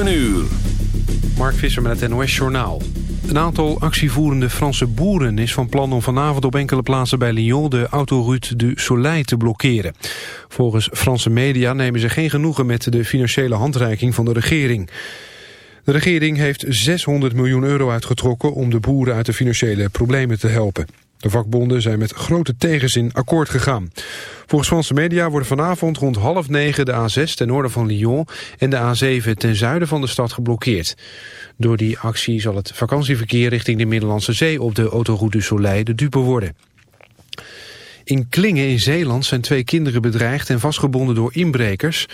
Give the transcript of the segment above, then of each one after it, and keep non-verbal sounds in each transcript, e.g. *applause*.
7 uur. Mark Visser met het NOS Journaal. Een aantal actievoerende Franse boeren is van plan om vanavond op enkele plaatsen bij Lyon de autoroute du Soleil te blokkeren. Volgens Franse media nemen ze geen genoegen met de financiële handreiking van de regering. De regering heeft 600 miljoen euro uitgetrokken om de boeren uit de financiële problemen te helpen. De vakbonden zijn met grote tegenzin akkoord gegaan. Volgens Franse media worden vanavond rond half negen de A6 ten noorden van Lyon en de A7 ten zuiden van de stad geblokkeerd. Door die actie zal het vakantieverkeer richting de Middellandse Zee op de autoroute du Soleil de dupe worden. In Klingen in Zeeland zijn twee kinderen bedreigd en vastgebonden door inbrekers.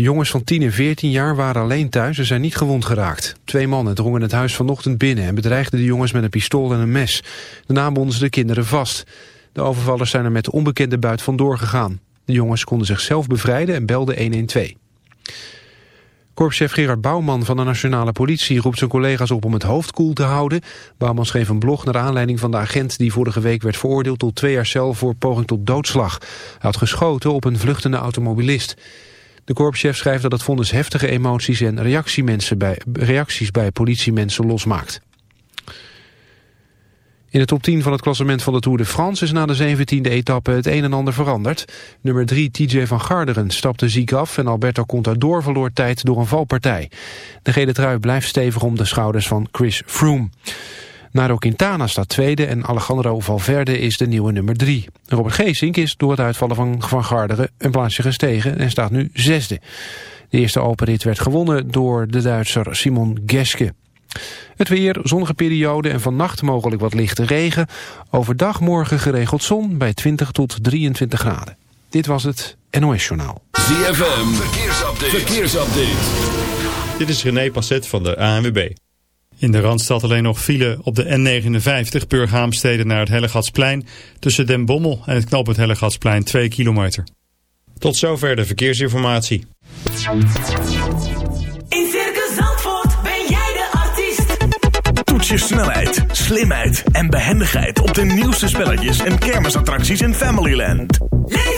Jongens van 10 en 14 jaar waren alleen thuis en zijn niet gewond geraakt. Twee mannen drongen het huis vanochtend binnen en bedreigden de jongens met een pistool en een mes. Daarna bonden ze de kinderen vast. De overvallers zijn er met de onbekende buit vandoor gegaan. De jongens konden zichzelf bevrijden en belden 112. Korpschef Gerard Bouwman van de Nationale Politie roept zijn collega's op om het hoofd koel te houden. Bouwman schreef een blog naar aanleiding van de agent die vorige week werd veroordeeld tot twee jaar cel voor poging tot doodslag. Hij had geschoten op een vluchtende automobilist. De korpschef schrijft dat het vonnis heftige emoties en bij, reacties bij politiemensen losmaakt. In de top 10 van het klassement van de Tour de France is na de 17e etappe het een en ander veranderd. Nummer 3 TJ van Garderen stapte ziek af en Alberto Contador verloor tijd door een valpartij. De gele trui blijft stevig om de schouders van Chris Froome. Nairo Quintana staat tweede en Alejandro Valverde is de nieuwe nummer 3. Robert Geesink is door het uitvallen van Van Garderen een plaatsje gestegen en staat nu zesde. De eerste openrit werd gewonnen door de Duitser Simon Geske. Het weer, zonnige periode en vannacht mogelijk wat lichte regen. Overdag morgen geregeld zon bij 20 tot 23 graden. Dit was het NOS Journaal. ZFM, verkeersupdate. verkeersupdate. Dit is René Passet van de ANWB. In de Randstad alleen nog file op de N59 Purgaamsteden naar het Hellegatsplein... tussen Den Bommel en het knooppunt Hellegatsplein 2 kilometer. Tot zover de verkeersinformatie. In Circus Zandvoort ben jij de artiest. Toets je snelheid, slimheid en behendigheid... op de nieuwste spelletjes en kermisattracties in Familyland. Leef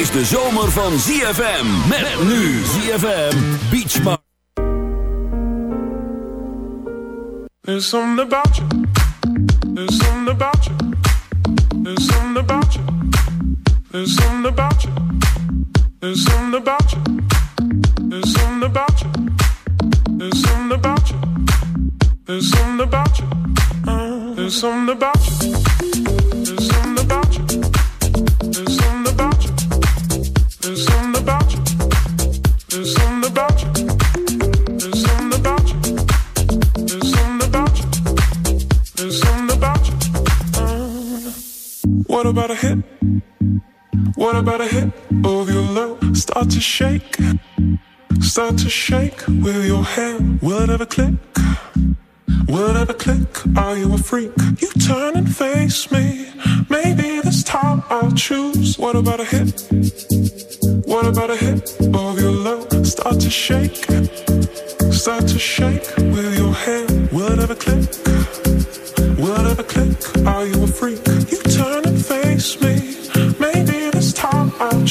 is de zomer van ZFM. Met, met nu ZFM Beachmar. There's something about you. There's something about you. There's something about you. There's something about you. There's something about you. There's something about you. There's something about you. There's something about you. There's something about you. About a hit of your love? Start to shake. Start to shake with your hand. Will it ever click? Will it ever click? Are you a freak? You turn and face me. Maybe this time I'll choose. What about a hit? What about a hit of your love? Start to shake. Start to shake with your hand. Whatever click, whatever click. Are you a freak?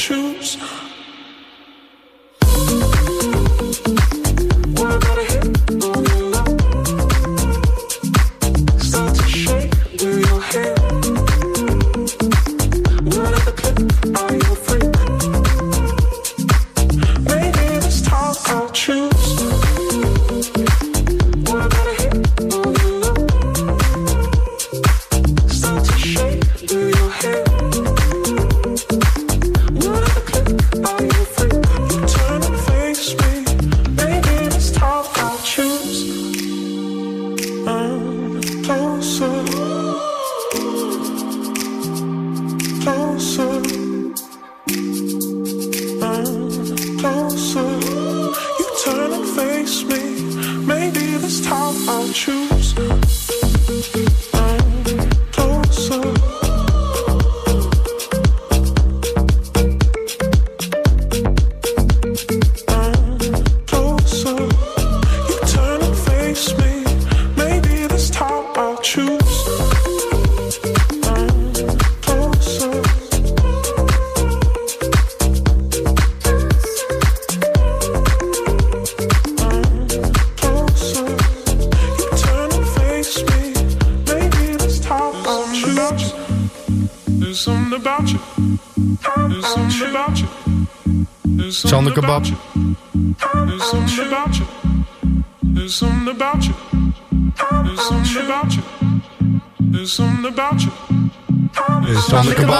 Choose.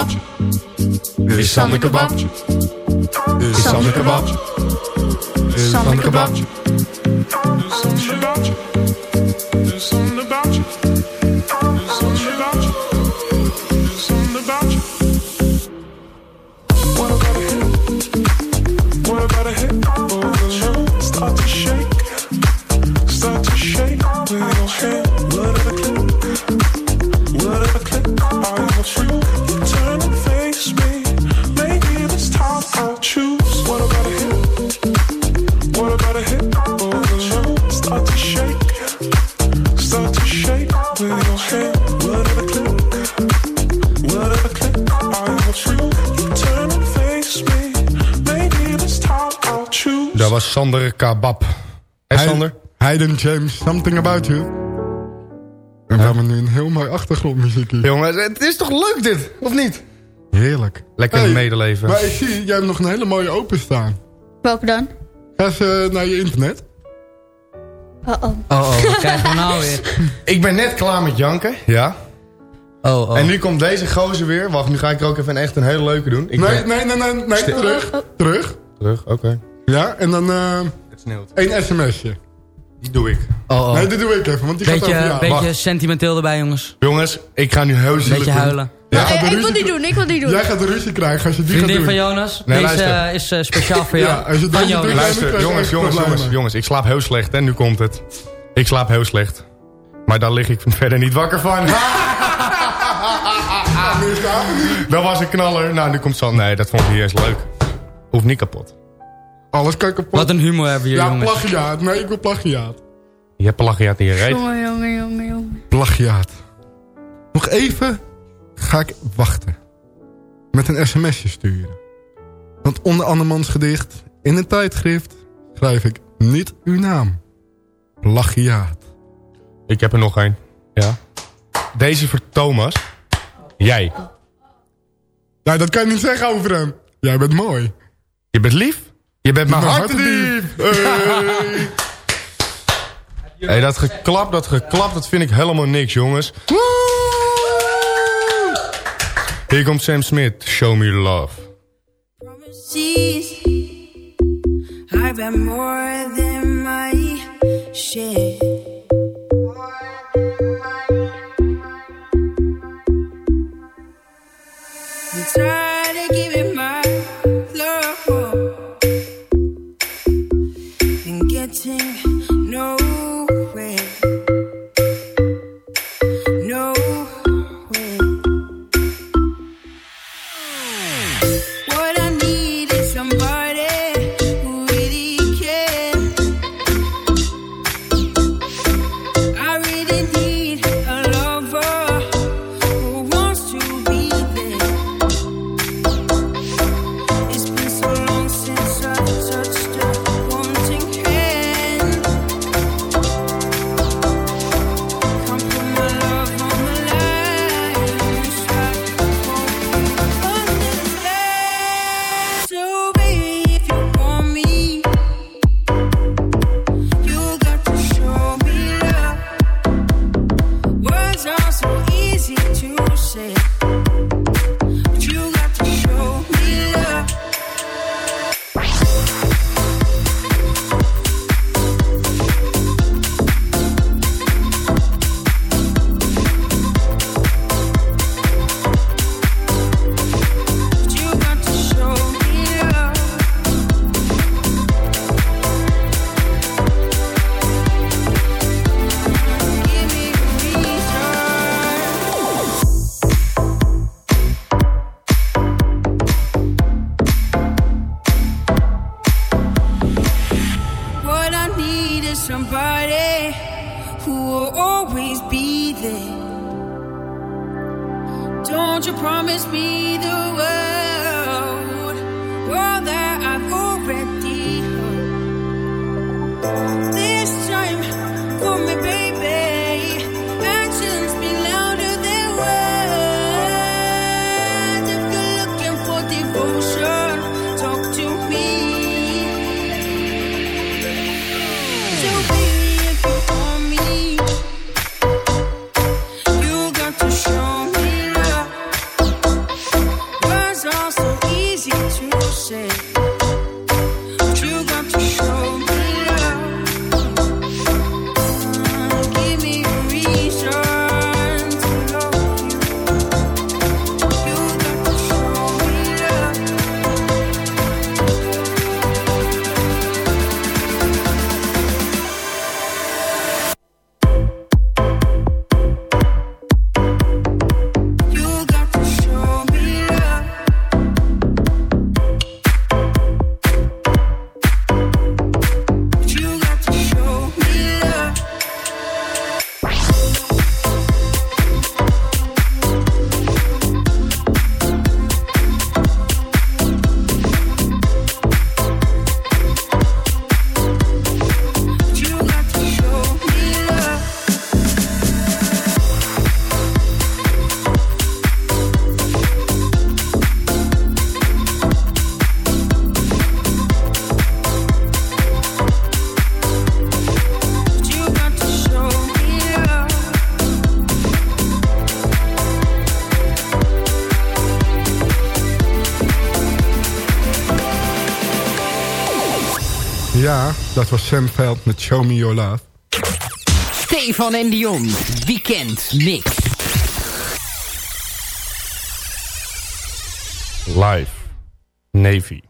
Kebab. Is Sander Kebab. Is Sander Kebab. Is Sander Kebab. Sander Kabab. Hé Sander? Hayden James, Something About You. En we hebben nu een heel mooi achtergrondmuziekje. Jongens, het is toch leuk dit? Of niet? Heerlijk. Lekker Hey, medeleven. Maar ik zie, jij hebt nog een hele mooie openstaan. Welke dan? Ga eens eh, naar je internet. Oh oh. Oh, oh, wat krijgen we nou weer? *laughs* Ik ben net klaar met janken. Ja. Oh, oh. En nu komt deze gozer weer. Wacht, nu ga ik er ook even echt een hele leuke doen. Ik Nee, ben- nee, nee, nee, nee, Stil. terug. Terug. Terug, oké. Ja, en dan eh Het sneeuwt. één sms'je. Die doe ik. oh, oh. Nee, dit doe ik even, want die gaat over jou. beetje Wacht. sentimenteel erbij, jongens. Jongens, ik ga nu heel zielig Beetje doen. huilen. Nee, de ik wil die doen, ik wil die doen. Jij gaat de ruzie krijgen als je die Vriendin gaat van doen. Jonas, Nee, deze luister. is eh, speciaal voor *laughs* jou. Ja, als je van Jonas. doet, dan- Luister, jongens, jongens, jongens, jongens. Ik slaap heel slecht, hè. Nu komt het. Ik slaap heel slecht. Maar daar lig ik verder niet wakker van. *laughs* dat was een knaller. Nou, nu komt San. Nee, dat vond ik niet eens leuk. Hoeft niet kapot. Alles kan kapot. Wat een humor hebben jullie, ja, jongens. plagiaat. Nee, ik wil plagiaat. Je hebt plagiaat in je reet. Jongen, jongen, jongen, jongen. Plagiaat. Nog even ga ik wachten. Met een sms'je sturen. Want onder andermans gedicht in een tijdschrift schrijf ik niet uw naam. Plagiaat. Ik heb er nog een. Ja. Deze voor Thomas. Jij. Nou, dat kan je niet zeggen over hem. Jij bent mooi. Je bent lief. Je bent mijn hartedief. Hey. *laughs* hey, dat geklap, dat geklap, dat vind ik helemaal niks, jongens. Hier komt Sam Smith. Show me love. Promises. I've had more than my share. there's somebody who will always be there. Don't you promise me the world, world that Ja, dat was Sam Veld met Show Me Your Love. Stefan en Dion, Weekend niks. Live, Navy.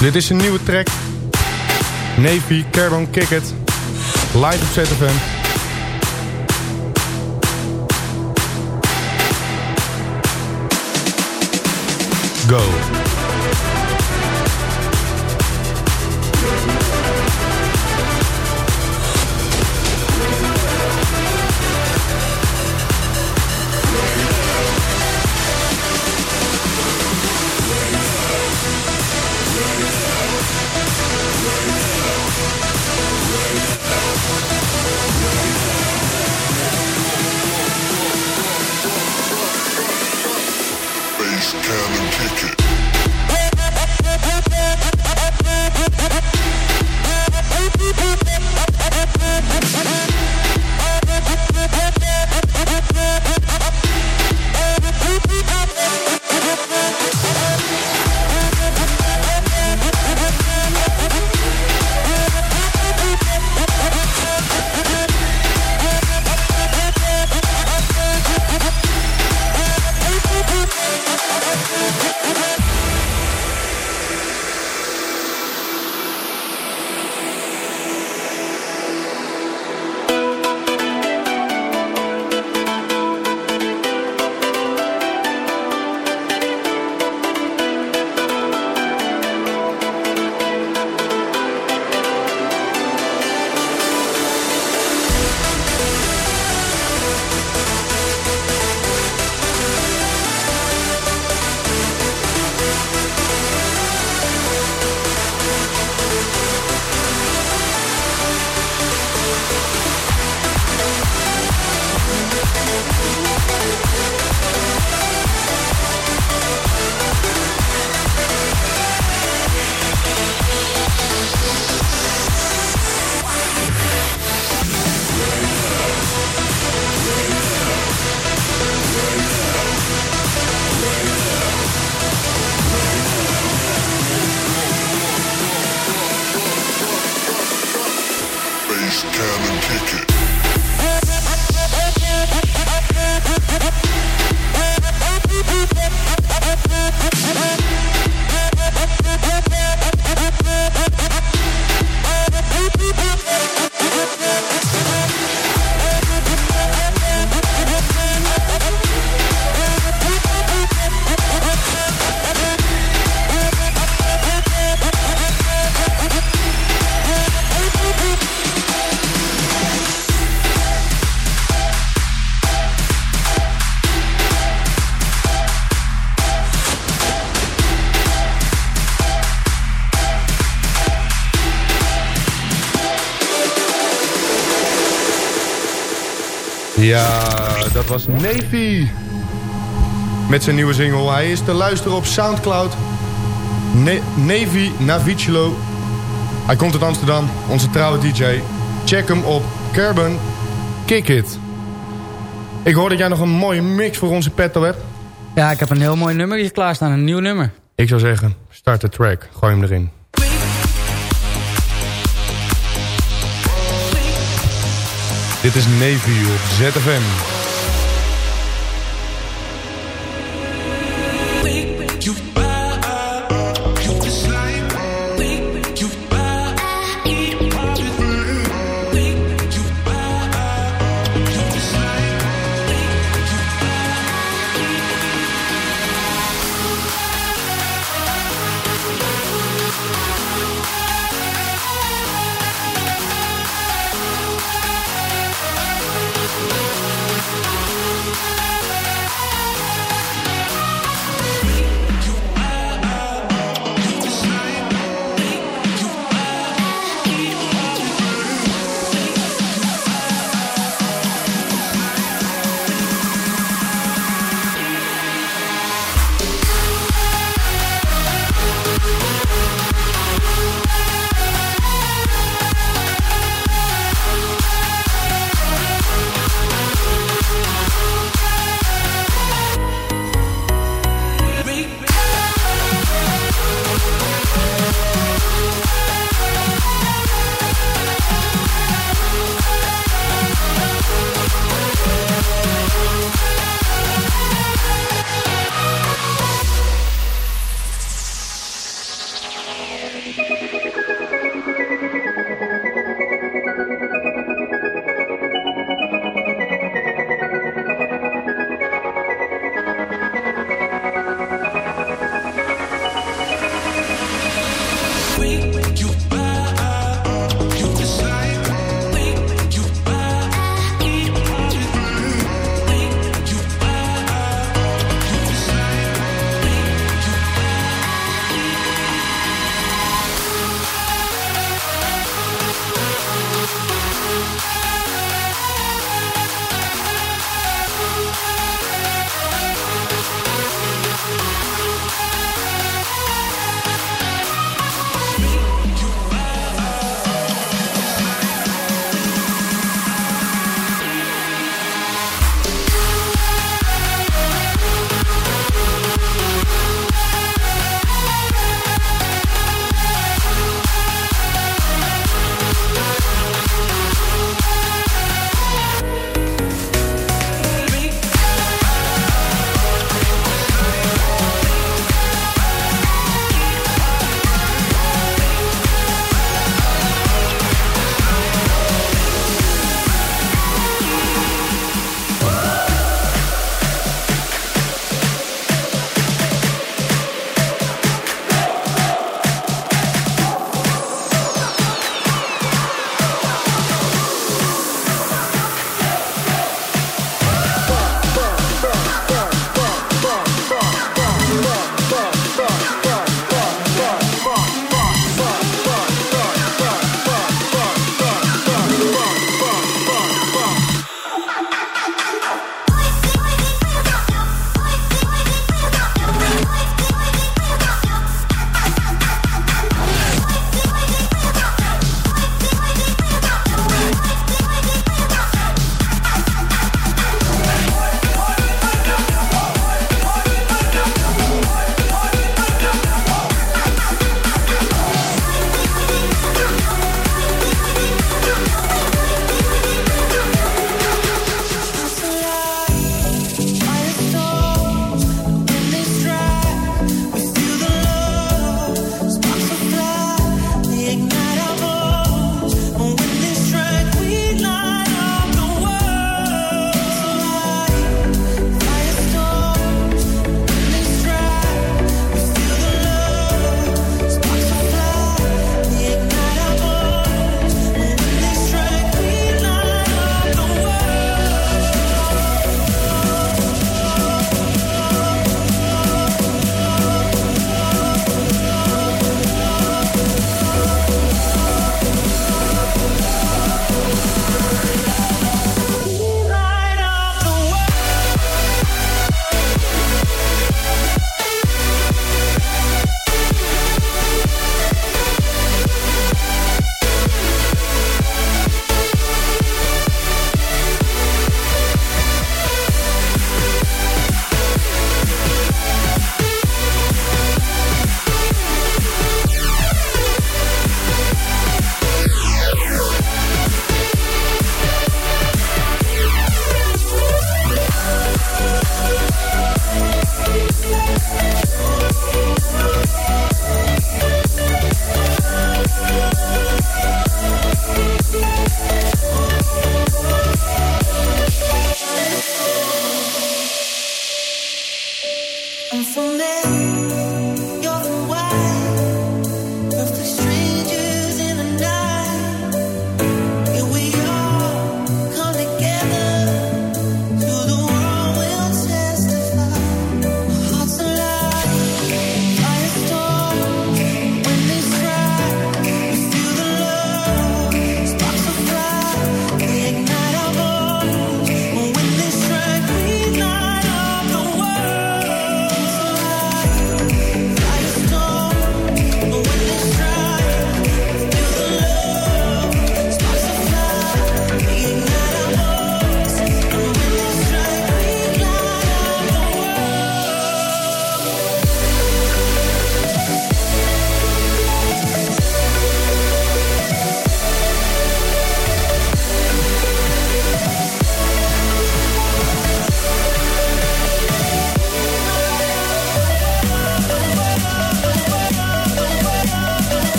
Dit is een nieuwe track. Navy, Carbon Kicket Live op ZFM. go. Was Navy. Met zijn nieuwe single. Hij is te luisteren op Soundcloud. Ne Navy Navicelo. Hij komt uit Amsterdam, onze trouwe DJ. Check hem op Carbon Kick It. Ik hoor dat jij nog een mooie mix voor onze petto hebt. Ja, ik heb een heel mooi nummer hier klaarstaan. Een nieuw nummer. Ik zou zeggen, start de track. Gooi hem erin. Dit is Navy op ZFM. We.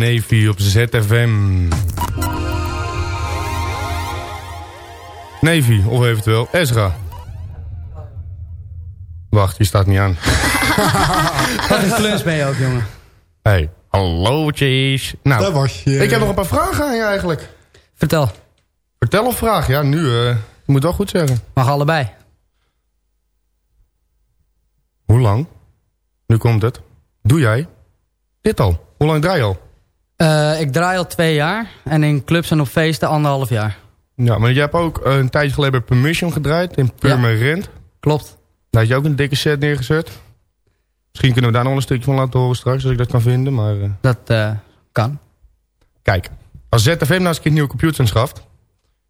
Navy op ZFM. Navy, of eventueel Ezra. Wacht, die staat niet aan. *laughs* Wat een kluns ben je ook, jongen. Hey, hallootjes. Nou, Daar was je. ik heb nog een paar vragen aan je eigenlijk. Vertel. Vertel of vraag? Ja, nu, eh, je moet wel goed zeggen. Mag allebei. Hoe lang? Nu komt het. Doe jij dit al? Hoe lang draai je al? Eh, ik draai al twee jaar. En in clubs en op feesten anderhalf jaar. Ja, maar je hebt ook een tijdje geleden bij Permission gedraaid in Purmerend. Klopt. Daar had je ook een dikke set neergezet. Misschien kunnen we daar nog een stukje van laten horen straks, als ik dat kan vinden. Maar, eh, Dat eh, kan. Kijk, als ZFM nou eens een keer nieuwe computers schaft...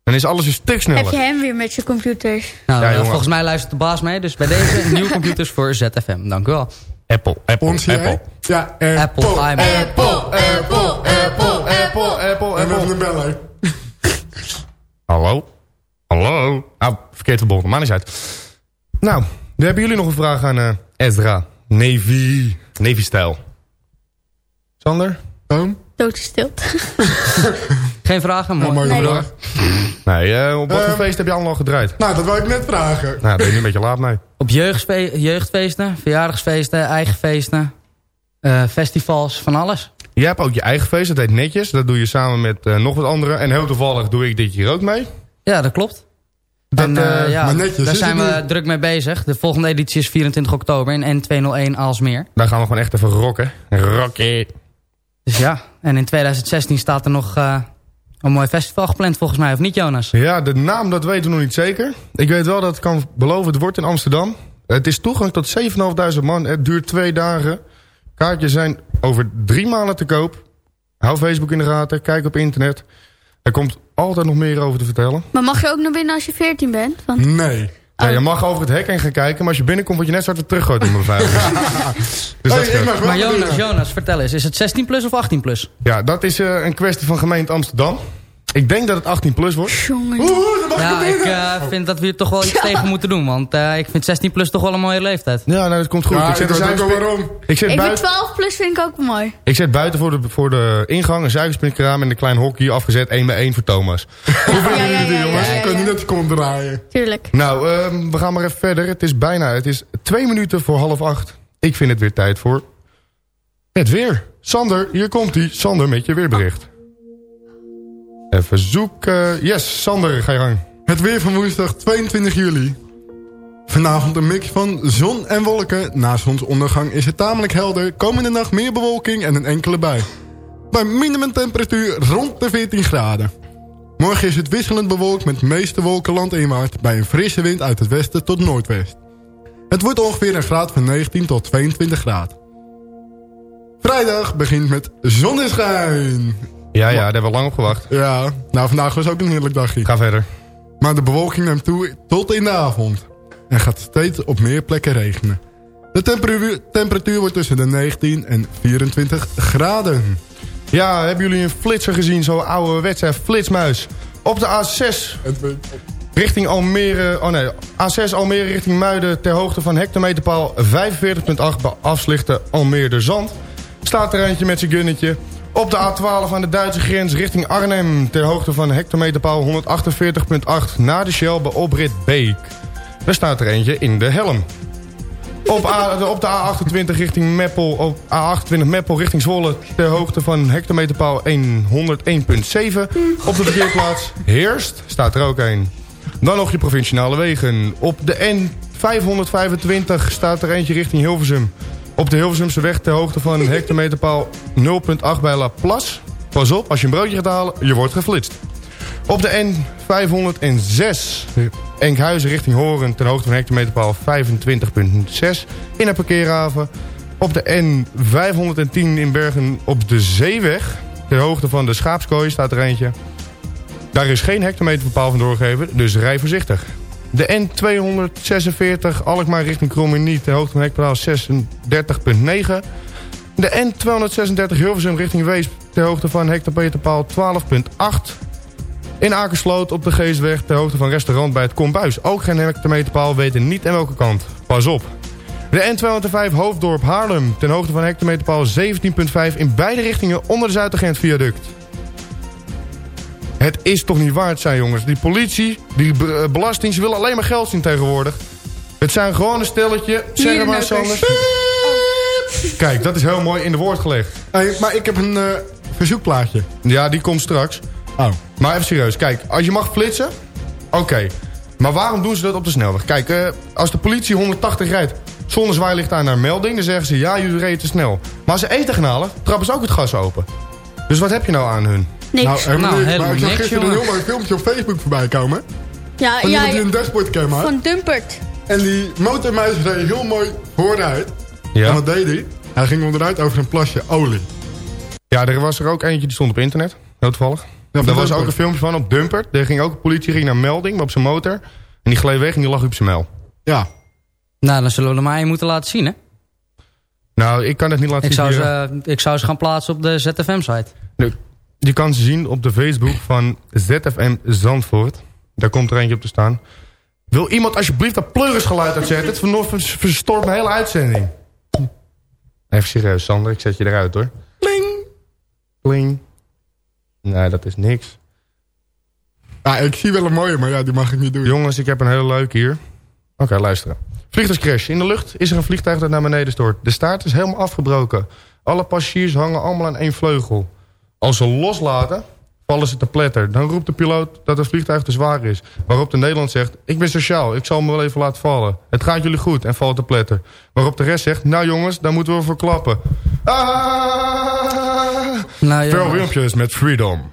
dan is alles een stuk sneller. Heb je hem weer met je computers? Nou, Ja, jongen. volgens mij luistert de baas mee. Dus bij deze nieuwe computers voor ZFM. Dank u wel. Apple, Apple? Apple. Ja, Apple, Apple. Apple, Apple, Apple, Apple, Apple, En een beller. *laughs* Hallo? Hallo? Nou, verkeerd verbonden, maar niet uit. Nou, dan hebben jullie nog een vraag aan eh, Ezra. Navy. Navy-stijl. Sander? Toon? Doodgestild. *laughs* Geen vragen? Mooi. mooi Nee. vraag. Nee, eh, op wat voor Ehm. feest heb je allemaal al gedraaid? Nou, dat wou ik net vragen. Nou, daar ben je nu een beetje laat mee. Op jeugdfe- jeugdfeesten, verjaardagsfeesten, eigen feesten, eh, festivals, van alles. Je hebt ook je eigen feest, dat heet Netjes. Dat doe je samen met eh, nog wat anderen. En heel toevallig doe ik dit hier ook mee. Ja, dat klopt. Dat, en, ja, maar netjes daar zijn we druk mee bezig. De volgende editie is 24 oktober in N201 Aalsmeer. Daar gaan we gewoon echt even rocken. Rocken. Dus ja, en in 2016 staat er nog eh, een mooi festival gepland volgens mij, of niet Jonas? Ja, de naam dat weten we nog niet zeker. Ik weet wel dat ik kan beloven, het wordt in Amsterdam. Het is toegang tot 7.500 man. Het duurt twee dagen. Kaartjes zijn over drie maanden te koop. Hou Facebook in de gaten. Kijk op internet. Er komt altijd nog meer over te vertellen. Maar mag je ook naar binnen als je 14 bent? Want Nee. Ja, je mag over het hek heen gaan kijken. Maar als je binnenkomt, word je net zo hard weer teruggegooid in *laughs* dus dat ik Maar Jonas, binnen. Jonas, vertel eens, is het 16 plus of 18 plus? Ja, dat is eh, een kwestie van gemeente Amsterdam. Ik denk dat het 18 plus wordt. jongen. Oeh, dat mag Ja, ik eh, vind dat we hier toch wel iets tegen moeten doen. Want eh, ik vind 16 plus toch wel een mooie leeftijd. Ja, nou, dat komt goed. Ja, ik zet, zuigerspin- waarom. ik zet Ik vind buiten, 12 plus vind ik ook mooi. Ik zet buiten voor de, voor de ingang een suikerspinkraam en een klein hokje afgezet. 1 bij 1 voor Thomas. *laughs* Ja, ja, ja, ja, Jongens, ja, ik kan niet dat je komt draaien. Tuurlijk. Nou, ehm, we gaan maar even verder. Het is bijna, het is twee minuten voor half acht. Ik vind het weer tijd voor het weer. Sander, hier komt hij. Sander met je weerbericht. Even zoeken. Yes, Sander, ga je gang. Het weer van woensdag 22 juli. Vanavond een mix van zon en wolken. Na zonsondergang is het tamelijk helder. Komende nacht meer bewolking en een enkele bui. Bij minimumtemperatuur rond de 14 graden. Morgen is het wisselend bewolkt met meeste wolken landinwaarts... bij een frisse wind uit het westen tot noordwest. Het wordt ongeveer een graad van 19 tot 22 graden. Vrijdag begint met zonneschijn. Ja, ja, daar hebben we lang op gewacht. Ja, nou vandaag was ook een heerlijk dagje. Ga verder. Maar de bewolking neemt toe tot in de avond. En gaat steeds op meer plekken regenen. De temperatuur, temperatuur wordt tussen de 19 en 24 graden. Ja, hebben jullie een flitser gezien? Zo'n oude flitsmuis. Op de A6 richting Almere... Oh nee, A6 Almere richting Muiden... ter hoogte van hectometerpaal 45.8 bij afslichten Almere Zand. Staat er eentje met zijn gunnetje. Op de A12 aan de Duitse grens richting Arnhem... ter hoogte van hectometerpaal 148.8 na de Shell bij Oprit Beek. Daar staat er eentje in de helm. Op, op de A28 richting Meppel, op A28 Meppel richting Zwolle... ter hoogte van hectometerpaal 101.7. Op de verkeerplaats Heerst staat er ook een. Dan nog je provinciale wegen. Op de N525 staat er eentje richting Hilversum. Op de Hilversumse weg ter hoogte van hectometerpaal 0.8 bij La Place. Pas op, als je een broodje gaat halen, je wordt geflitst. Op de N506 Enkhuizen richting Horen ten hoogte van hectometerpaal 25.6 in een parkeerhaven. Op de N510 in Bergen op de Zeeweg ter hoogte van de Schaapskooi staat er eentje. Daar is geen hectometerpaal van doorgegeven, dus rij voorzichtig. De N246 Alkmaar richting Krommenie ter hoogte van hectometerpaal 36.9. De N236 Hilversum richting Weesp ter hoogte van hectometerpaal 12.8. In Akersloot op de Geestweg ter hoogte van restaurant bij het Kombuis. Ook geen hectometerpaal weten niet aan welke kant. Pas op. De N205 Hoofddorp Haarlem. Ten hoogte van hectometerpaal 17.5 in beide richtingen onder de Zuidergent viaduct. Het is toch niet waard zijn jongens. Die politie, die be- eh, belasting, ze willen alleen maar geld zien tegenwoordig. Het zijn gewoon een stelletje. Zeg maar Sanders. Kijk, dat is heel mooi in de woord gelegd. Hey, maar ik heb een eh, verzoekplaatje. Ja, die komt straks. Oh. Maar even serieus. Kijk, als je mag flitsen, oké. Maar waarom doen ze dat op de snelweg? Kijk, eh, als de politie 180 rijdt zonder zwaailicht aan naar melding... dan zeggen ze, ja, jullie reden te snel. Maar als ze eten gaan halen, trappen ze ook het gas open. Dus wat heb je nou aan hun? Niks. Nou, helemaal Nou, helemaal maar ik zag gisteren een heel mooi filmpje op Facebook voorbij komen. Ja, Van ja, die een dashboardcam had. van Dumpert. En die motormeis reed heel mooi vooruit. Ja. En wat deed hij? Hij ging onderuit over een plasje olie. Ja, er was er ook eentje die stond op internet. Heel toevallig. Ja, Daar was ook een filmpje van op Dumpert. Er ging ook een politie ging naar melding, maar op zijn motor. En die gleed weg en die lag op zijn mel. Ja. Nou, dan zullen we maar één moeten laten zien, hè? Nou, ik kan het niet laten Ik zien. zou, ze, ik zou ze gaan plaatsen op de ZFM-site. Je kan ze zien op de Facebook van ZFM Zandvoort. Daar komt er eentje op te staan. Wil iemand alsjeblieft dat pleurisgeluid uitzetten? Het vanochtend verstoort mijn hele uitzending. Even serieus, Sander. Ik zet je eruit, hoor. Pling. Pling. Nee, dat is niks. ja, ik zie wel een mooie, maar ja, die mag ik niet doen. Jongens, ik heb een hele leuke hier. Oké, luisteren. Vliegtuigcrash. In de lucht is er een vliegtuig dat naar beneden stort. De staart is helemaal afgebroken. Alle passagiers hangen allemaal aan één vleugel. Als ze loslaten, vallen ze te pletter. Dan roept de piloot dat het vliegtuig te zwaar is. Waarop de Nederland zegt, ik ben sociaal, ik zal me wel even laten vallen. Het gaat jullie goed en valt te pletter. Waarop de rest zegt, nou jongens, daar moeten we voor klappen. Ah! Nou, ja, Pharrell Williams met Freedom.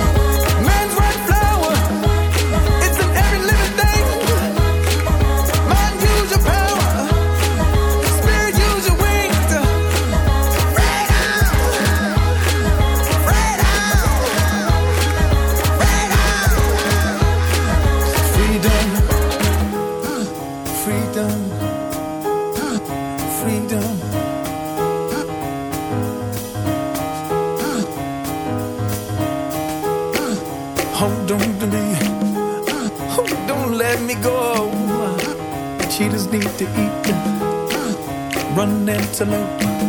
Freedom, ah, freedom. Ah, ah, hold on to me, oh, don't let me go. Cheetahs need to eat, run antelope.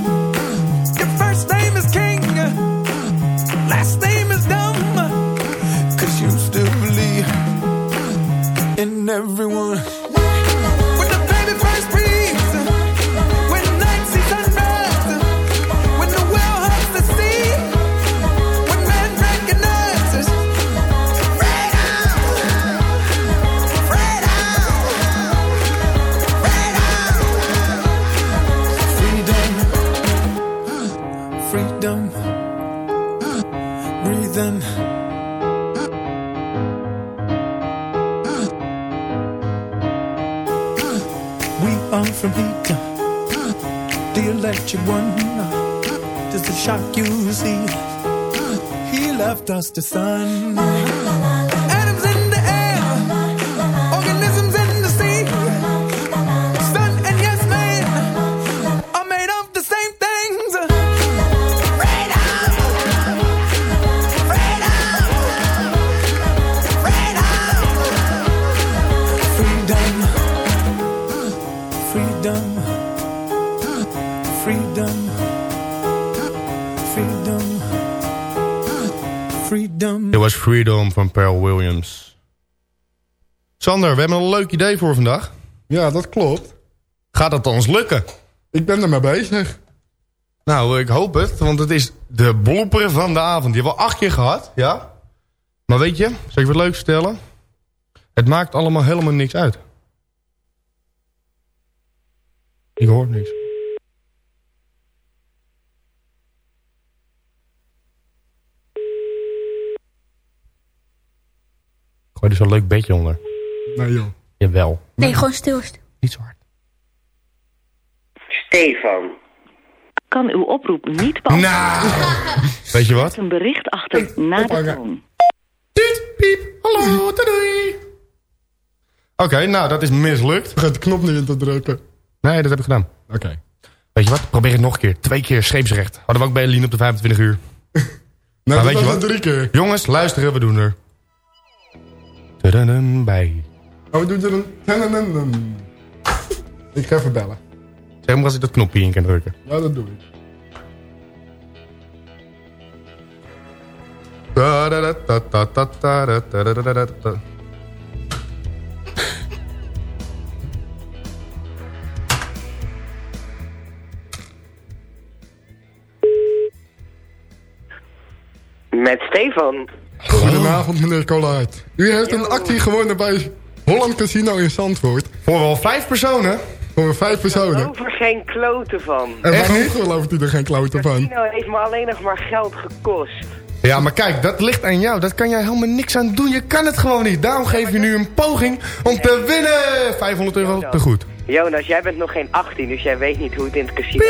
Van Pearl Williams. Sander, we hebben een leuk idee voor vandaag. Ja, dat klopt. Gaat dat ons lukken? Ik ben er mee bezig. Nou, ik hoop het, want het is de blooper van de avond. Die hebben we acht keer gehad, ja? Maar weet je, zal ik wat leuks vertellen? Het maakt allemaal helemaal niks uit. Ik hoor niks. Gooi er zo'n leuk bedje onder. Nee joh. Jawel. Nee, gewoon stil. stil. Niet zo hard. Stefan. Kan uw oproep niet beantwoorden. Weet je wat? Een bericht achter na de toon. Hallo, *laughs* doei. Oké, nou, dat is mislukt. Vergeet de knop niet in te drukken. Nee, dat heb ik gedaan. Oké. Weet je wat? Probeer het nog een keer. Twee keer scheepsrecht. Hadden we ook bij Eline op de 25 uur. *laughs* Nou, Maar dat weet je wat? drie keer. Jongens, luisteren, we doen er. Tudadum bij. Oh, we doen tudadum. Ik ga even bellen. Zeg maar als ik dat knopje in kan drukken. Ja, dat doe ik. Met Stefan. Goedenavond, meneer Collard. U heeft een actie gewonnen bij Holland Casino in Zandvoort. Voor wel vijf personen? Voor vijf personen. Over geen kloten van. En waarom gelooft u er geen kloten van? Casino heeft me alleen nog maar geld gekost. Ja, maar kijk, dat ligt aan jou. Dat kan jij helemaal niks aan doen. Je kan het gewoon niet. Daarom geef je nu een poging om te winnen. 500 euro te goed. Jonas, jij bent nog geen 18, dus jij weet niet hoe het in het casino...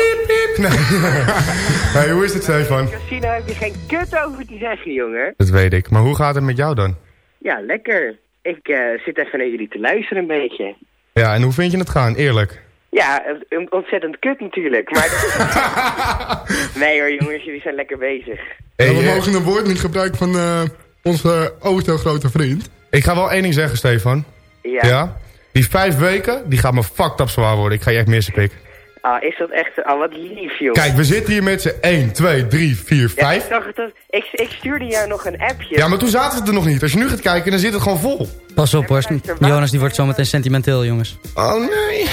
Hey, *laughs* hoe is het, Stefan? In het casino heb je geen kut over te zeggen, jongen. Dat weet ik. Maar hoe gaat het met jou dan? Ja, lekker. Ik eh, zit even naar jullie te luisteren een beetje. Ja, en hoe vind je het gaan? Eerlijk. Ja, eh, ontzettend kut natuurlijk, maar... *laughs* *laughs* nee hoor, jongens, jullie zijn lekker bezig. Ja, we mogen een woord niet gebruiken van eh, onze auto grote vriend. Ik ga wel één ding zeggen, Stefan. Ja. Die vijf weken, die gaat me fucked up zwaar worden. Ik ga je echt missen, pik. Ah, is dat echt... Ah, wat lief, joh. Kijk, we zitten hier met z'n 1, 2, 3, 4, Ja, 5. ik, dacht dat, ik, ik stuurde jou nog een appje. Ja, maar toen zaten ze er nog niet. Als je nu gaat kijken, dan zit het gewoon vol. Pas op hoor, Jonas die wordt zometeen sentimenteel jongens. Oh nee.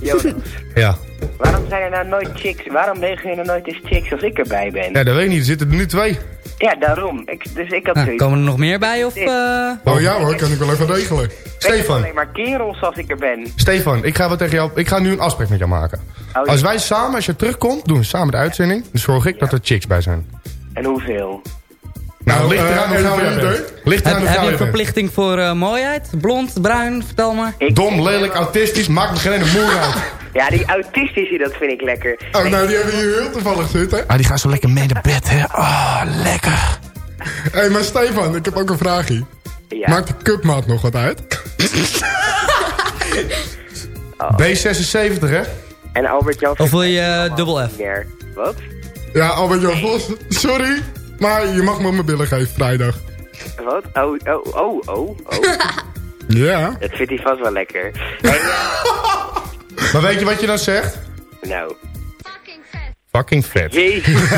Jonas, *laughs* Ja. waarom zijn er nou nooit chicks? Waarom regel je nou nooit eens chicks als ik erbij ben? Ja, dat weet ik niet. Er zitten er nu twee. Ja, daarom. Ik, dus ik had Nou, komen er nog meer bij of... eh? Oh ja hoor, kan ik wel even regelen. Stefan. alleen maar kerels als ik er ben. Stefan, ik ga, wat tegen jou, ik ga nu een afspraak met jou maken. Oh, Als wij samen, als je terugkomt, doen we samen de uitzending. Dan zorg ik dat er chicks bij zijn. En hoeveel? Nou, ligt eh, eraan hoe bent. Ligt eraan hoe heb je een verplichting voor eh, mooiheid? Blond, bruin? Vertel maar. Dom, lelijk, autistisch, maakt me geen ene moer uit. *laughs* Ja, die autistische, dat vind ik lekker. Oh, nou die hebben hier heel toevallig zitten. Ah, die gaat zo lekker mee naar bed, hè. Oh, lekker. Hé, hey, maar Stefan, ik heb ook een vraagje. Ja. Maakt de cupmaat nog wat uit? *laughs* B76, hè? En Albert Jan... Of wil je eh, dubbel F? Wat? Ja, Albert Jan Vos, sorry. Maar je mag me mijn billen geven vrijdag. Wat? Oh, oh, oh, oh, oh. *laughs* Ja. dat vindt hij vast wel lekker. Ja. *laughs* Maar weet je wat je dan zegt? Nou, Fucking vet. jezus.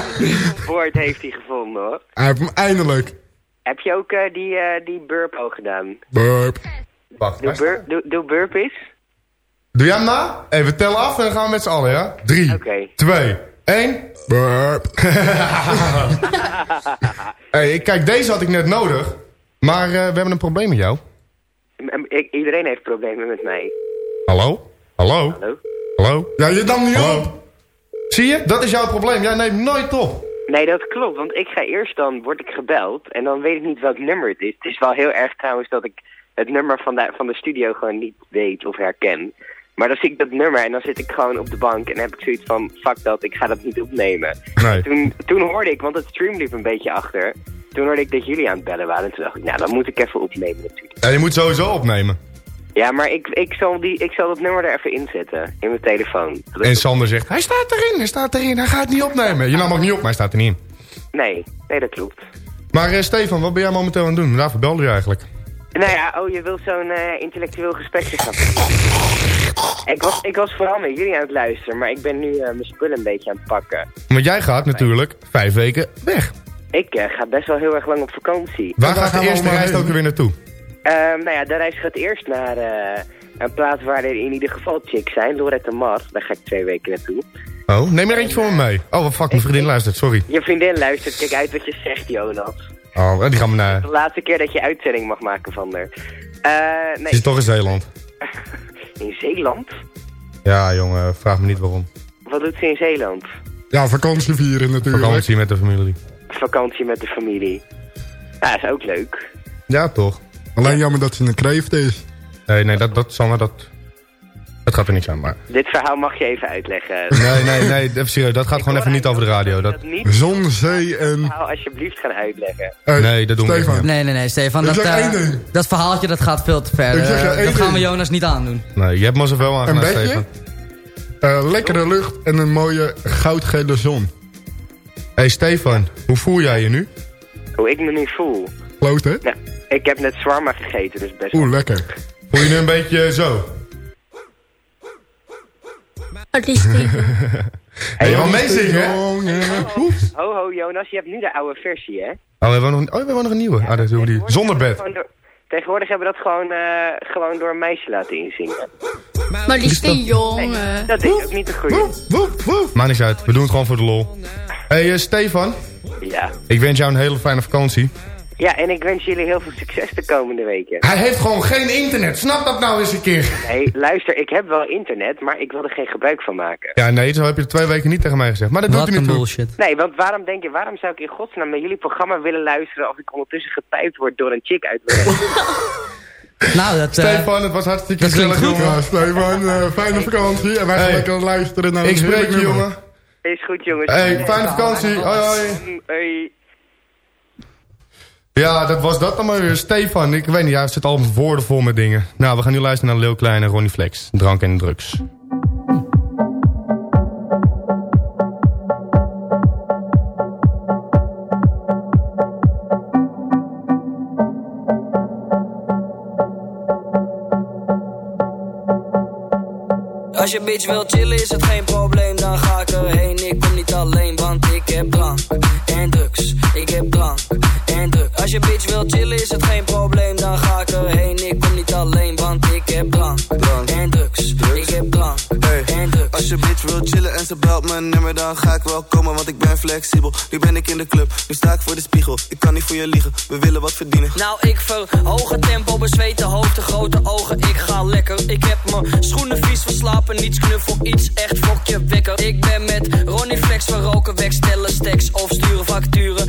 *laughs* Woord heeft hij gevonden, hoor. Hij heeft hem eindelijk. Heb je ook eh, die, eh die burp al gedaan? Burp. Wacht, Doe, bur doe, doe burpees? Doe jij hem na? We tellen af en dan gaan we met z'n allen, ja? 3, Oké. 2, 1. *laughs* Hey, ik- kijk, deze had ik net nodig. Maar eh, we hebben een probleem met jou. Iedereen heeft problemen met mij. Hallo? Hallo? Hallo? Hallo? Ja, je dan niet Hallo? op. Zie je? Dat is jouw probleem. Jij neemt nooit op. Nee, dat klopt, want ik ga eerst dan, word ik gebeld en dan weet ik niet welk nummer het is. Het is wel heel erg trouwens dat ik het nummer van de, van de studio gewoon niet weet of herken. Maar dan zie ik dat nummer en dan zit ik gewoon op de bank en heb ik zoiets van, fuck dat, ik ga dat niet opnemen. Nee. Toen, toen hoorde ik, want het stream liep een beetje achter, toen hoorde ik dat jullie aan het bellen waren. En toen dacht ik, nou, dan moet ik even opnemen natuurlijk. Ja, je moet sowieso opnemen. Ja, maar ik, ik, zal die, ik zal dat nummer er even inzetten in mijn telefoon. Dat En Sander zegt, hij staat erin, hij staat erin, hij gaat het niet opnemen. Je nam ook niet op, maar hij staat er niet in. Nee, nee, dat klopt. Maar eh, Stefan, wat ben jij momenteel aan het doen? Daarvoor belde je eigenlijk. Nou ja, oh, je wilt zo'n eh, intellectueel gesprekje gaan ik was, ik was vooral met jullie aan het luisteren, maar ik ben nu eh, mijn spullen een beetje aan het pakken. Want jij gaat natuurlijk vijf weken weg. Ik eh, ga best wel heel erg lang op vakantie. Waar gaat de eerste reis ook weer naartoe? Ehm, nou ja, de reis gaat eerst naar eh, een plaats waar er in ieder geval chicks zijn, Lorette Mar. Daar ga ik twee weken naartoe. Oh, neem er eentje voor me mee. Oh, wat fuck, mijn vriendin luistert, sorry. Je vriendin luistert, kijk uit wat je zegt, Jonas. Oh, die gaan we naar... De laatste keer dat je uitzending mag maken van haar. Eh, Ze nee, is toch in Zeeland. *laughs* in Zeeland? Ja, jongen, vraag me niet waarom. Wat doet ze in Zeeland? Ja, vakantie vieren natuurlijk. Vakantie met de familie. Vakantie met de familie. Ja, is ook leuk. Ja, toch. Alleen jammer dat ze een kreeft is. Nee, nee, dat, dat, Sanne, dat, dat gaat er niks aan. Maar... Dit verhaal mag je even uitleggen. Nee, nee, nee, even serieus, dat gaat gewoon even niet over de radio. Dat... niet Zon, zee en... verhaal alsjeblieft gaan uitleggen. nee, dat doen we Stefan. niet. Nee, nee, nee, Stefan. Dat, eh, dat verhaaltje dat gaat veel te ver. Ik zeg je Eh, dat gaan we. Jonas niet aandoen. Nee, je hebt me zoveel Een aangedaan, beetje? Stefan. Eh, lekkere lucht en een mooie goudgele zon. hey, Stefan, hoe voel jij je nu? Hoe ik me nu voel. Kloot, hè? Nou, ik heb net zwarma gegeten, dus best Oeh, lekker. Voel je nu een beetje zo? Wat is je mag meezingen? Ho, ho, Jonas, je hebt nu de oude versie, hè? Oh, we hebben nog, oh, we hebben nog een nieuwe. Ah, dat doen we die. Zonder bed. Tegenwoordig hebben we dat gewoon, eh, gewoon door een meisje laten inzingen. Maar die is. Dat is ook niet de goede. Maakt niks uit, we doen het gewoon voor de lol. hey, eh, Stefan. Ja. Ik wens jou een hele fijne vakantie. Ja, en ik wens jullie heel veel succes de komende weken. Hij heeft gewoon geen internet. Snap dat nou eens een keer. Nee, luister, ik heb wel internet, maar ik wil er geen gebruik van maken. Ja, nee, zo heb je er twee weken niet tegen mij gezegd. Maar dat doet hij niet toe. bullshit. Nee, want waarom denk je, waarom zou ik in godsnaam naar jullie programma willen luisteren als ik ondertussen getypt word door een chick uit mijn *laughs* Nou, dat... eh, Stefan, het was hartstikke gezellig, goed. jongen. Ja, Stefan, eh, fijne vakantie. En wij gaan Hey. lekker luisteren naar Ik een spreek je, jongen. Is goed, jongens. Hey, fijne vakantie. Hoi, hoi. Hoi. Ja, dat was dat dan maar weer. Stefan, ik weet niet, het zit al woorden vol met dingen. Nou, we gaan nu luisteren naar Leeuw Klein en Ronnie Flex. Drank en drugs. Als je bitch wil chillen is het geen probleem, dan ga ik erheen. Ik kom niet alleen, want ik heb drank en drugs. Ik heb drank. Als je bitch wil chillen is het geen probleem, dan ga ik erheen. Ik kom niet alleen, want ik heb drank, en drugs. Ik heb drank en drugs. Als je bitch wil chillen en ze belt mijn nummer, dan ga ik wel komen, want ik ben flexibel. Nu ben ik in de club, nu sta ik voor de spiegel. Ik kan niet voor je liegen, we willen wat verdienen. Nou, ik verhoog het tempo, bezweten hoofd, de grote ogen. Ik ga lekker. Ik heb mijn schoenen vies verslapen, niets knuffel, iets echt fokje wekker. Ik ben met Ronnie Flex, we roken weg, stellen stacks of sturen facturen.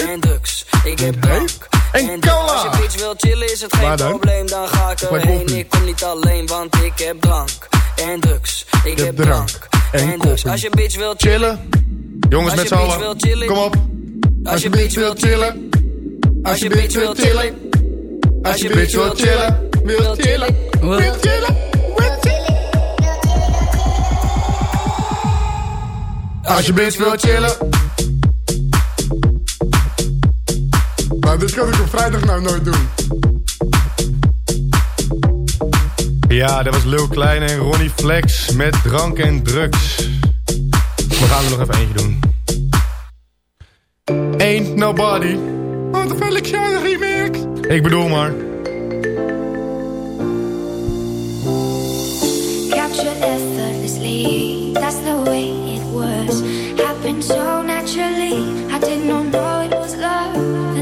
En drugs. Ik heb drank en drugs. Als je bitch wil chillen, is het geen probleem. Dan ga ik erheen. Ik kom niet alleen, want ik heb drank en drugs. Ik heb drank en drugs. Als je bitch wil chillen. Jongens, met z'n allen. Kom op. Als je bitch wil chillen. Als je bitch wil chillen. Als je bitch wil chillen. Wil chillen. Wil chillen. Als je bitch wil chillen. Dit kan ik op vrijdag nou nooit doen. Ja, dat was Lil Klein en Ronnie Flex met drank en drugs. We gaan er nog even eentje doen. Ain't nobody. Wat een Felix Jan remix. Ik bedoel maar. Captured effortlessly, that's the way it was. Happened so naturally, I did not know it was love.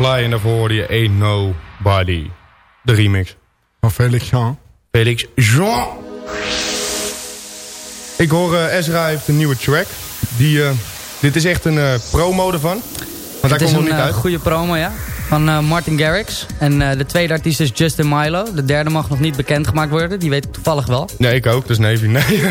Fly en daarvoor hoorde je Ain't Nobody. De remix. Van Felix Jean. Felix Jean. Ik hoor uh, Ezra heeft een nieuwe track. Die, eh, dit is echt een eh, promo ervan. Maar daar komt nog niet uit. een goede promo, ja. Van eh, Martin Garrix. En eh, de tweede artiest is Justin Milo. De derde mag nog niet bekendgemaakt worden. Die weet ik toevallig wel. Nee, ik ook. Dus Navy. Nee. *laughs*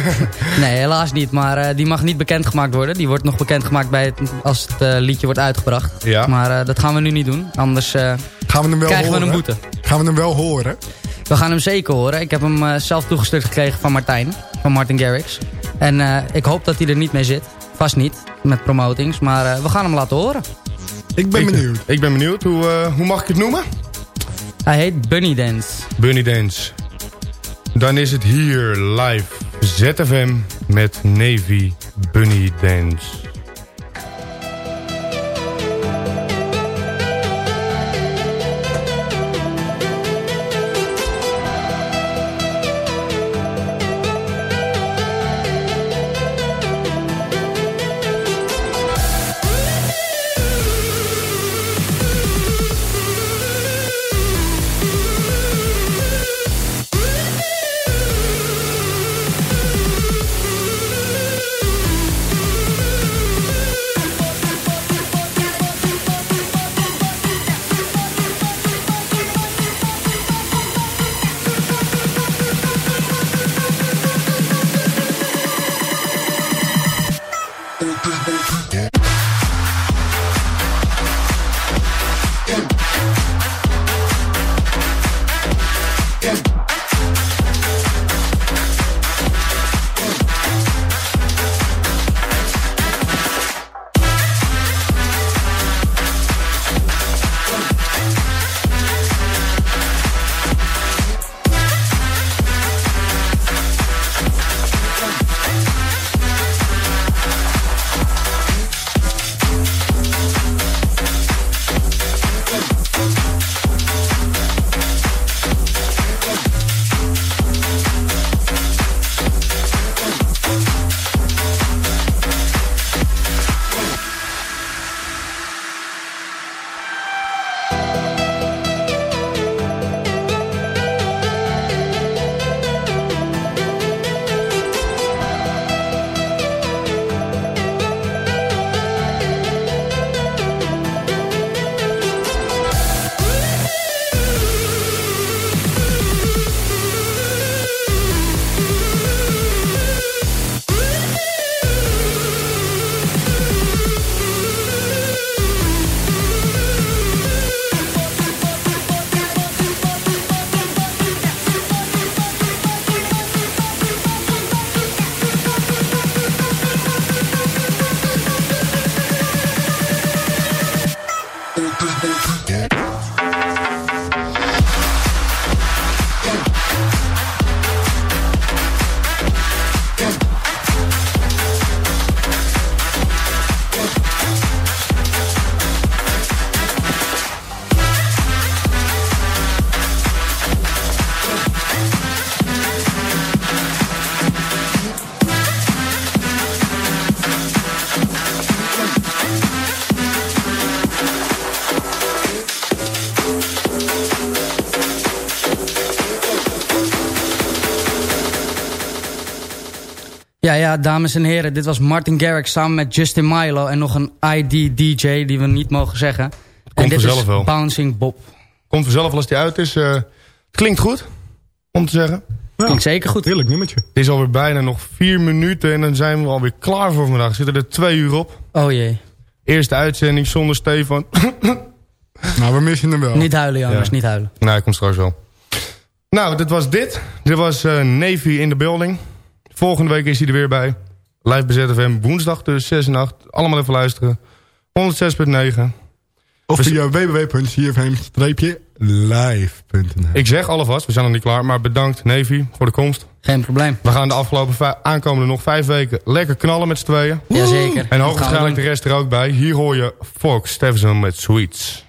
Nee, helaas niet. Maar eh, die mag niet bekendgemaakt worden. Die wordt nog bekendgemaakt bij het, als het liedje wordt uitgebracht. Ja. Maar eh, dat gaan we nu niet doen. Anders eh, Gaan we hem wel krijgen horen? we een boete. Gaan we hem wel horen? We gaan hem zeker horen. Ik heb hem eh, zelf toegestuurd gekregen van Martijn. Van Martin Garrix. En eh, ik hoop dat hij er niet mee zit. Vast niet. Met promotings. Maar eh, we gaan hem laten horen. Ik ben ik, benieuwd. Ik ben benieuwd. Hoe, eh, hoe mag ik het noemen? Hij heet Bunny Dance. Bunny Dance. Dan is het hier live ZFM met Navy Bunny Dance. Ja, ja, dames en heren. Dit was Martin Garrix samen met Justin Milo. En nog een ID-DJ die we niet mogen zeggen. en Komt dit vanzelf is wel. Bouncing Bob. Komt vanzelf als die uit is. eh, het klinkt goed, om te zeggen. Klinkt zeker goed. Heerlijk nummertje. Het is alweer bijna nog vier minuten en dan zijn we alweer klaar voor vandaag. Zitten er twee uur op. Oh jee. Eerste uitzending zonder Stefan. *coughs* Nou, we missen hem wel. Niet huilen, jongens. Ja. Niet huilen. nou, hij komt straks wel. Nou, dit was dit. Dit was eh, Navy in de building. Volgende week is hij er weer bij. Live bezet FM, woensdag tussen 6 en 8. Allemaal even luisteren. 106.9. Of via www.cfm-live.nl Ik zeg alvast, we zijn nog niet klaar. Maar bedankt Navy voor de komst. Geen probleem. We gaan de afgelopen aankomende nog vijf weken lekker knallen met z'n tweeën. Jazeker. En gaan de rest er ook bij. Hier hoor je Fox Steffenson met Sweets.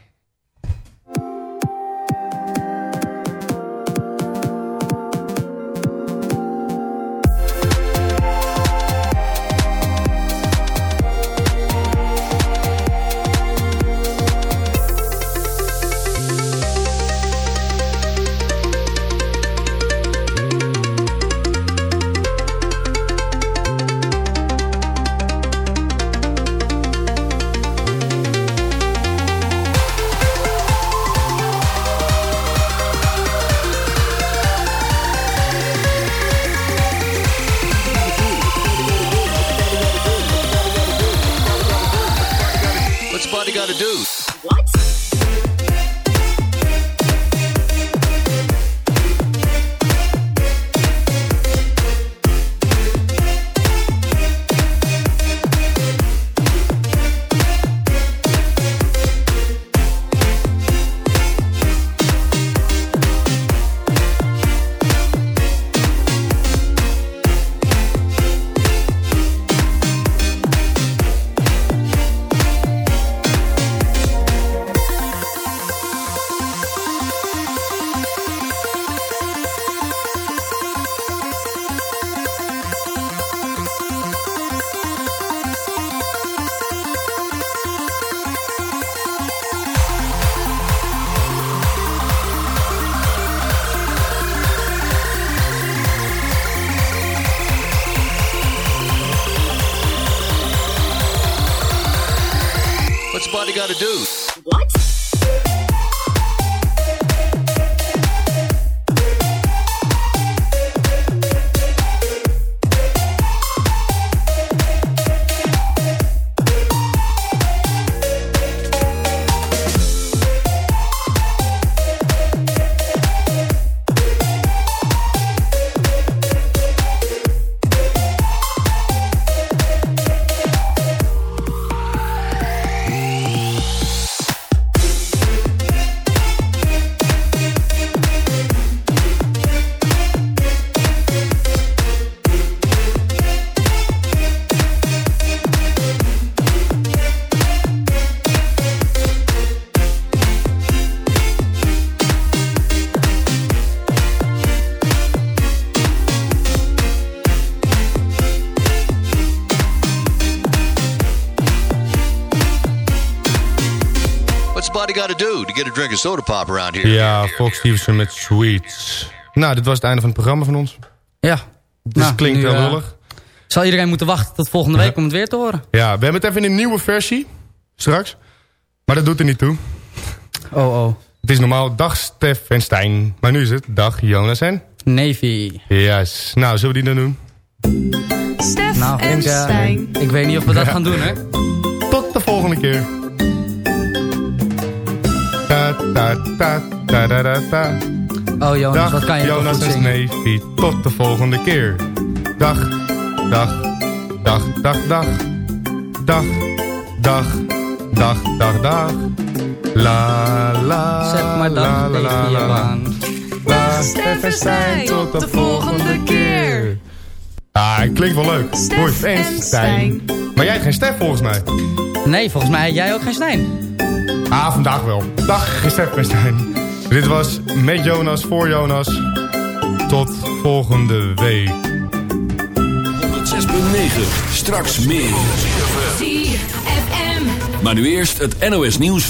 What's a body got to do to get a drink of soda pop around here? Ja, Fox Stevenson met Sweets. Nou, dit was het einde van het programma van ons. Ja. Dus Nou, klinkt nu, wel eh, lullig. Zal iedereen moeten wachten tot volgende week om het weer te horen? Ja, we hebben het even in een nieuwe versie. Straks. Maar dat doet er niet toe. Oh, oh. Het is normaal dag Stef en Stijn. Maar nu is het dag Jonas en... Navy. Yes. Nou, zullen we die dan doen? Stef Nou, en ik, eh, Stijn. ik weet niet of we dat Ja. gaan doen, hè? Tot de volgende keer. Ta ta ta ta ta ta. Oh, Jonas, Dag, wat kan je toch Jonas goed en? Sneefie. Tot de volgende keer. Dag, dag, dag, dag, dag. Dag, dag, dag, dag, dag. La, la, Zeg maar dag la, la, la, la, la. baan. La, Stef en Stijn, tot de volgende keer. Ah, klinkt wel leuk. Stef Hoi, fans, en Stijn. Maar jij hebt geen Stef volgens mij. Nee, volgens mij jij ook geen Stijn. Ah, vandaag wel. Dag, Stijn. Dit was met Jonas, voor Jonas. Tot volgende week. 106.9. Straks meer. Maar nu eerst het NOS nieuws.